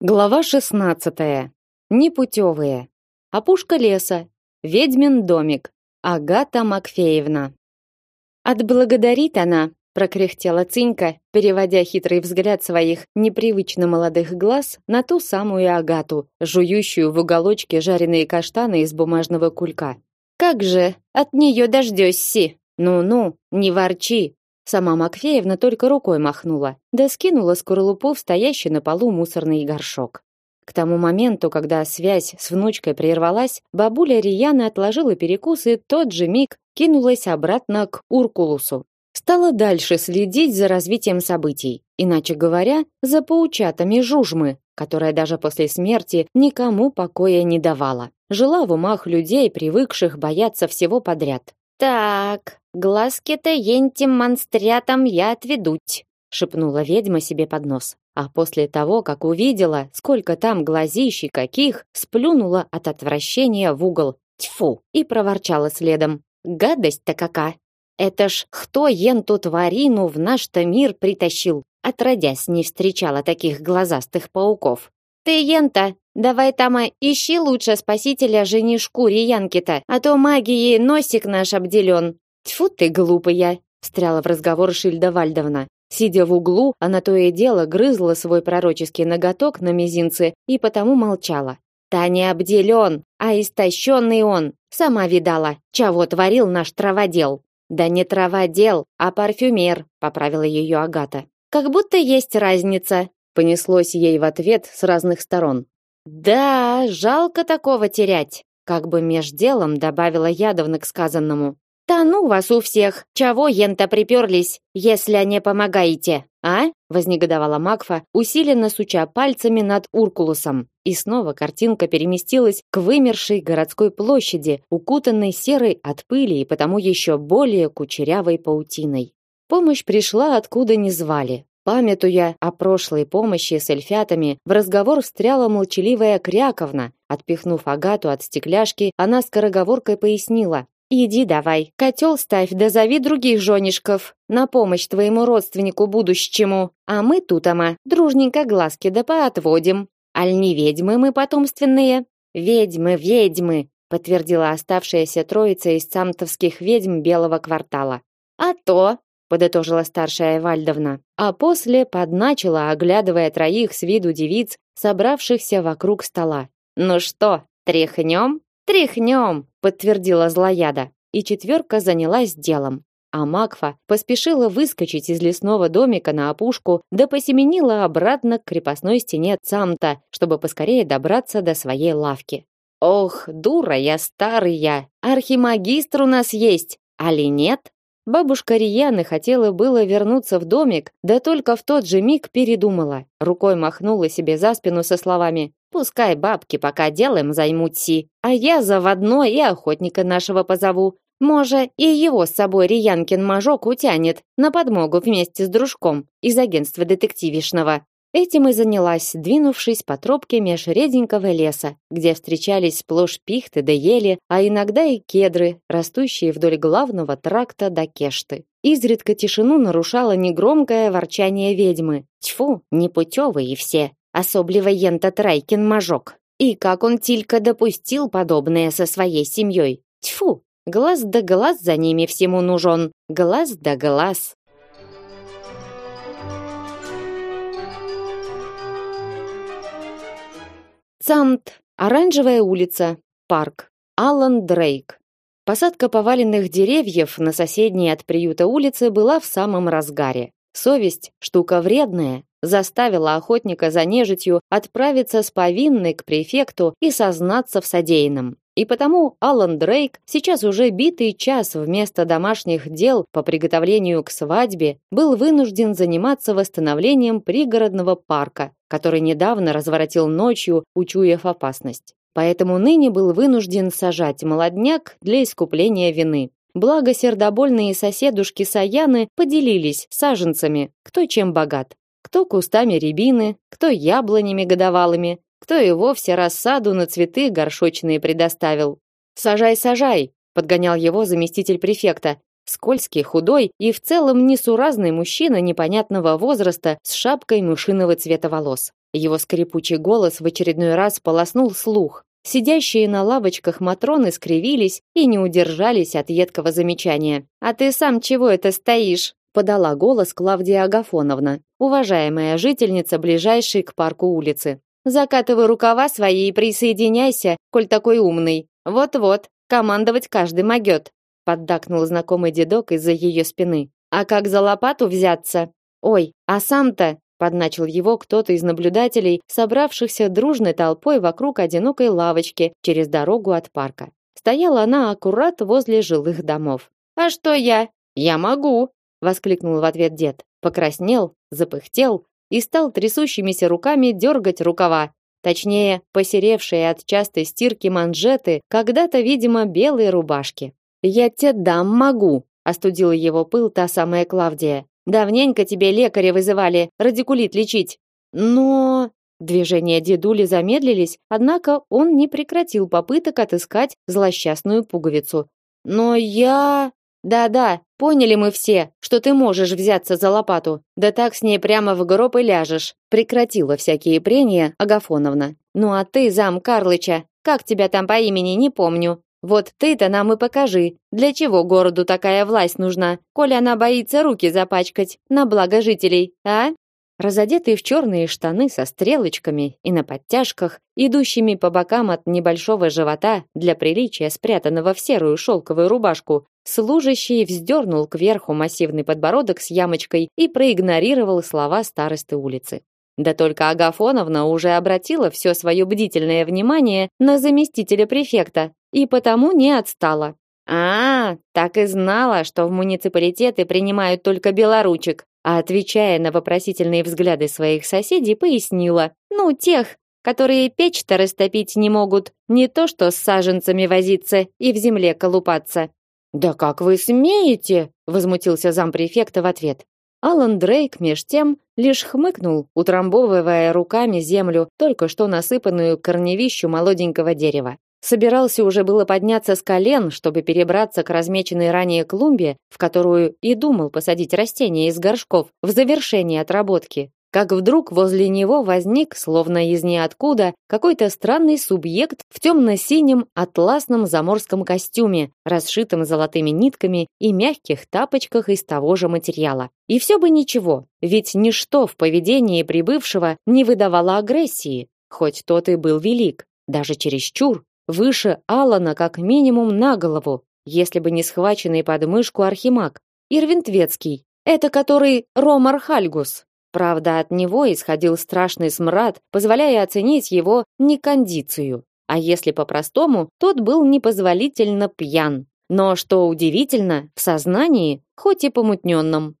Глава 16. Непутевые. Опушка леса. Ведьмин домик. Агата Макфеевна. Отблагодарит она, прокряхтела Цинька, переводя хитрый взгляд своих непривычно молодых глаз на ту самую Агату, жующую в уголочке жареные каштаны из бумажного кулька. Как же, от нее дождёшься. Ну-ну, не ворчи, Сама Макфеевна только рукой махнула, да скинула скорлупу в стоящий на полу мусорный горшок. К тому моменту, когда связь с внучкой прервалась, бабуля Рияна отложила перекус и тот же миг кинулась обратно к Уркулусу. Стала дальше следить за развитием событий, иначе говоря, за паучатами жужмы, которая даже после смерти никому покоя не давала. Жила в умах людей, привыкших бояться всего подряд. Так, глазки-то ентим монстрятам я отведуть, шепнула ведьма себе под нос. А после того, как увидела, сколько там глазищей каких, сплюнула от отвращения в угол. Тьфу! И проворчала следом. Гадость-то какая! Это ж кто енту тварину в наш-то мир притащил? Отродясь не встречала таких глазастых пауков. Ты, Ента, давай тама ищи лучше спасителя женишку Риянки-то, а то магией носик наш обделен. Тьфу ты, глупая, встряла в разговор Шильда Вальдовна. Сидя в углу, она то и дело грызла свой пророческий ноготок на мизинце и потому молчала. Та не обделен, а истощенный он. Сама видала, чего творил наш траводел. Да не траводел, а парфюмер, поправила ее Агата. Как будто есть разница, понеслось ей в ответ с разных сторон. Да, жалко такого терять, как бы меж делом добавила Ядовна к сказанному. Да ну вас у всех, чего ента приперлись, если не помогаете, а? вознегодовала Макфа, усиленно суча пальцами над Уркулусом. И снова картинка переместилась к вымершей городской площади, укутанной серой от пыли и потому еще более кучерявой паутиной. Помощь пришла откуда не звали. Памятуя о прошлой помощи с эльфятами, в разговор встряла молчаливая Кряковна. Отпихнув Агату от стекляшки, она скороговоркой пояснила. «Иди давай, котел ставь, да зови других женишков на помощь твоему родственнику будущему, а мы тут, ама, дружненько глазки да поотводим. Аль не ведьмы мы потомственные?» «Ведьмы, ведьмы!» подтвердила оставшаяся троица из самтовских ведьм Белого квартала. «А то!» подытожила старшая Вальдовна, а после подначила, оглядывая троих с виду девиц, собравшихся вокруг стола. Ну что, тряхнем? Тряхнем, подтвердила злояда, и четверка занялась делом. А Макфа поспешила выскочить из лесного домика на опушку, да посеменила обратно к крепостной стене Цамта, чтобы поскорее добраться до своей лавки. Ох, дура я старая, архимагистр у нас есть, али нет? Бабушка Рияны хотела было вернуться в домик, да только в тот же миг передумала. Рукой махнула себе за спину со словами «Пускай бабки пока делаем займутся, а я заводно и охотника нашего позову. Може, и его с собой Риянкин мажок утянет на подмогу вместе с дружком из агентства детективишного. Этим и занялась, двинувшись по тропке меж реденького леса, где встречались сплошь пихты да ели, а иногда и кедры, растущие вдоль главного тракта до Кешты. Изредка тишину нарушало негромкое ворчание ведьмы. Тьфу, непутевые все, особливо ента Трайкин мажок. И как он тилька допустил подобное со своей семьей? Тьфу, глаз да глаз за ними всему нужен, глаз да глаз. Цамт, Оранжевая улица, парк, Аллан Дрейк. Посадка поваленных деревьев на соседней от приюта улице была в самом разгаре. Совесть, штука вредная, заставила охотника за нежитью отправиться с повинной к префекту и сознаться в содеянном. И потому Алан Дрейк сейчас уже битый час вместо домашних дел по приготовлению к свадьбе был вынужден заниматься восстановлением пригородного парка, который недавно разворотил ночью, учуяв опасность. Поэтому ныне был вынужден сажать молодняк для искупления вины. Благо сердобольные соседушки Саяны поделились саженцами, кто чем богат. Кто кустами рябины, кто яблонями годовалыми, кто и вовсе рассаду на цветы горшочные предоставил. «Сажай, сажай!» — подгонял его заместитель префекта, скользкий, худой и в целом несуразный мужчина непонятного возраста с шапкой мышиного цвета волос. Его скрипучий голос в очередной раз полоснул слух. Сидящие на лавочках матроны скривились и не удержались от едкого замечания. «А ты сам чего это стоишь?» Подала голос Клавдия Агафоновна, уважаемая жительница ближайшей к парку улицы. «Закатывай рукава свои и присоединяйся, коль такой умный. Вот-вот, командовать каждый могет», поддакнул знакомый дедок из-за ее спины. «А как за лопату взяться? Ой, а сам-то подначил его кто-то из наблюдателей, собравшихся дружной толпой вокруг одинокой лавочки через дорогу от парка. Стояла она аккурат возле жилых домов. А что я? Я могу, воскликнул в ответ дед. Покраснел, запыхтел и стал трясущимися руками дергать рукава. Точнее, посеревшие от частой стирки манжеты, когда-то, видимо, белые рубашки. «Я тебе дам могу», — остудила его пыл та самая Клавдия. Давненько тебе лекаря вызывали, радикулит лечить. Но движения дедули замедлились, однако он не прекратил попыток отыскать злосчастную пуговицу. Но я Да-да, поняли мы все, что ты можешь взяться за лопату. Да так с ней прямо в гроб и ляжешь. Прекратила всякие прения Агафоновна. Ну а ты, зам Карлыча, как тебя там по имени, не помню. Вот ты-то нам и покажи, для чего городу такая власть нужна, коли она боится руки запачкать на благо жителей, а? Разодетый в черные штаны со стрелочками и на подтяжках, идущими по бокам от небольшого живота для приличия спрятанного в серую шелковую рубашку, служащий вздернул кверху массивный подбородок с ямочкой и проигнорировал слова старосты улицы. Да только Агафоновна уже обратила все свое бдительное внимание на заместителя префекта и потому не отстала. А, так и знала, что в муниципалитеты принимают только белоручек, а отвечая на вопросительные взгляды своих соседей, пояснила: "Ну, тех, которые печь-то растопить не могут, не то что с саженцами возиться и в земле колупаться". "Да как вы смеете?" возмутился зампрефекта в ответ. Алан Дрейк меж тем лишь хмыкнул, утрамбовывая руками землю, только что насыпанную корневищу молоденького дерева. Собирался уже было подняться с колен, чтобы перебраться к размеченной ранее клумбе, в которую и думал посадить растения из горшков в завершении отработки. Как вдруг возле него возник, словно из ниоткуда, какой-то странный субъект в темно-синем атласном заморском костюме, расшитом золотыми нитками и мягких тапочках из того же материала. И все бы ничего, ведь ничто в поведении прибывшего не выдавало агрессии, хоть тот и был велик, даже чересчур выше Алана как минимум на голову, если бы не схваченный под мышку архимаг. Ирвинтвецкий, это который Ромар Хальгус. Правда, от него исходил страшный смрад, позволяя оценить его некондицию. А если по-простому, тот был непозволительно пьян. Но, что удивительно, в сознании, хоть и помутненном.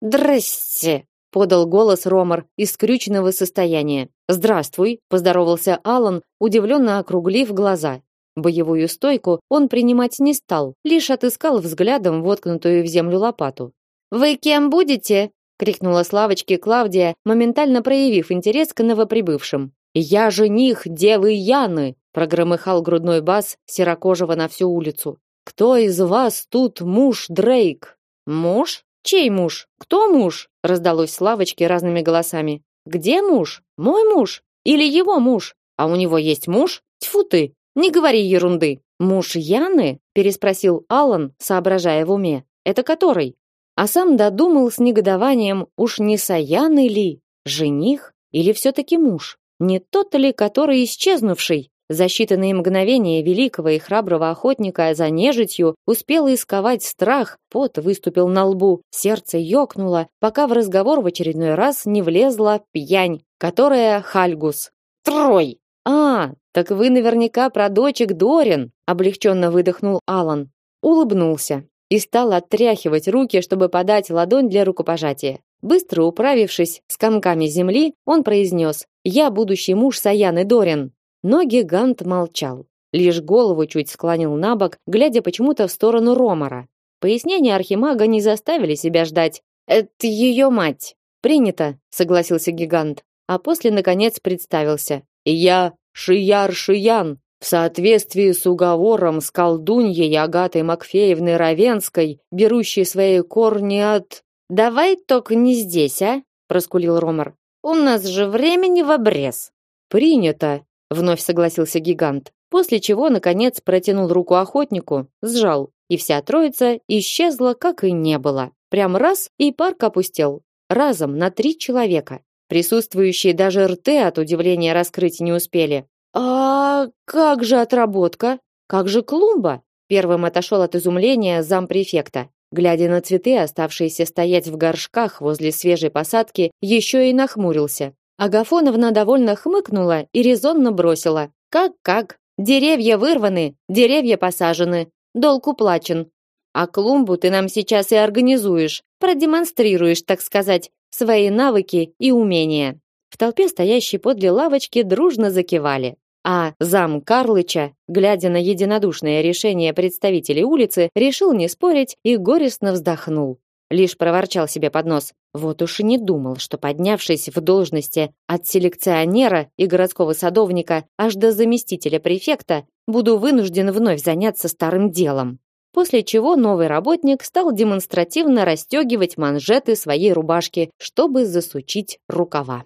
«Здрасте!» Подал голос Ромар из скрюченного состояния. "Здравствуй", поздоровался Алан, удивленно округлив глаза. Боевую стойку он принимать не стал, лишь отыскал взглядом воткнутую в землю лопату. "Вы кем будете?" крикнула Славочке Клавдия, моментально проявив интерес к новоприбывшим. "Я жених девы Яны", прогромыхал грудной бас серокожего на всю улицу. "Кто из вас тут муж Дрейк?" "Муж?" Чей муж? Кто муж? Раздалось с лавочки разными голосами. Где муж? Мой муж или его муж? А у него есть муж? Тьфу ты, не говори ерунды. Муж Яны? переспросил Алан, соображая в уме. Это который? А сам додумал с негодованием, уж не Саяны ли, жених или все таки муж? Не тот ли, который исчезнувший? За считанные мгновения великого и храброго охотника за нежитью успел исковать страх, пот выступил на лбу, сердце ёкнуло, пока в разговор в очередной раз не влезла пьянь, которая Хальгус. Трой! А, так вы наверняка про дочек Дорин, облегченно выдохнул Алан. Улыбнулся и стал отряхивать руки, чтобы подать ладонь для рукопожатия. Быстро управившись с комками земли, он произнес: "Я будущий муж Саяны Дорин". Но гигант молчал, лишь голову чуть склонил набок, глядя почему-то в сторону Ромара. Пояснения архимага не заставили себя ждать. Это ее мать. Принято, согласился гигант, а после наконец представился. Я Шияр Шиян, в соответствии с уговором с колдуньей Агатой Макфеевной Равенской, берущей свои корни от... «Давай только не здесь, а?» – проскулил Ромар. У нас же времени в обрез. Принято, вновь согласился гигант. После чего наконец протянул руку охотнику, сжал, и вся троица исчезла, как и не было. Прям раз и парк опустел. Разом на три человека. Присутствующие даже рты от удивления раскрыть не успели. А как же отработка? Как же клумба? Первым отошел от изумления зампрефекта. Глядя на цветы, оставшиеся стоять в горшках возле свежей посадки, еще и нахмурился. Агафоновна довольно хмыкнула и резонно бросила: "Как-как? Деревья вырваны, деревья посажены, долг уплачен. А клумбу ты нам сейчас и организуешь, продемонстрируешь, так сказать, свои навыки и умения". В толпе стоящей подле лавочки дружно закивали. А зам Карлыча, глядя на единодушное решение представителей улицы, решил не спорить и горестно вздохнул. Лишь проворчал себе под нос. Вот уж и не думал, что поднявшись в должности от селекционера и городского садовника аж до заместителя префекта, буду вынужден вновь заняться старым делом. После чего новый работник стал демонстративно расстегивать манжеты своей рубашки, чтобы засучить рукава.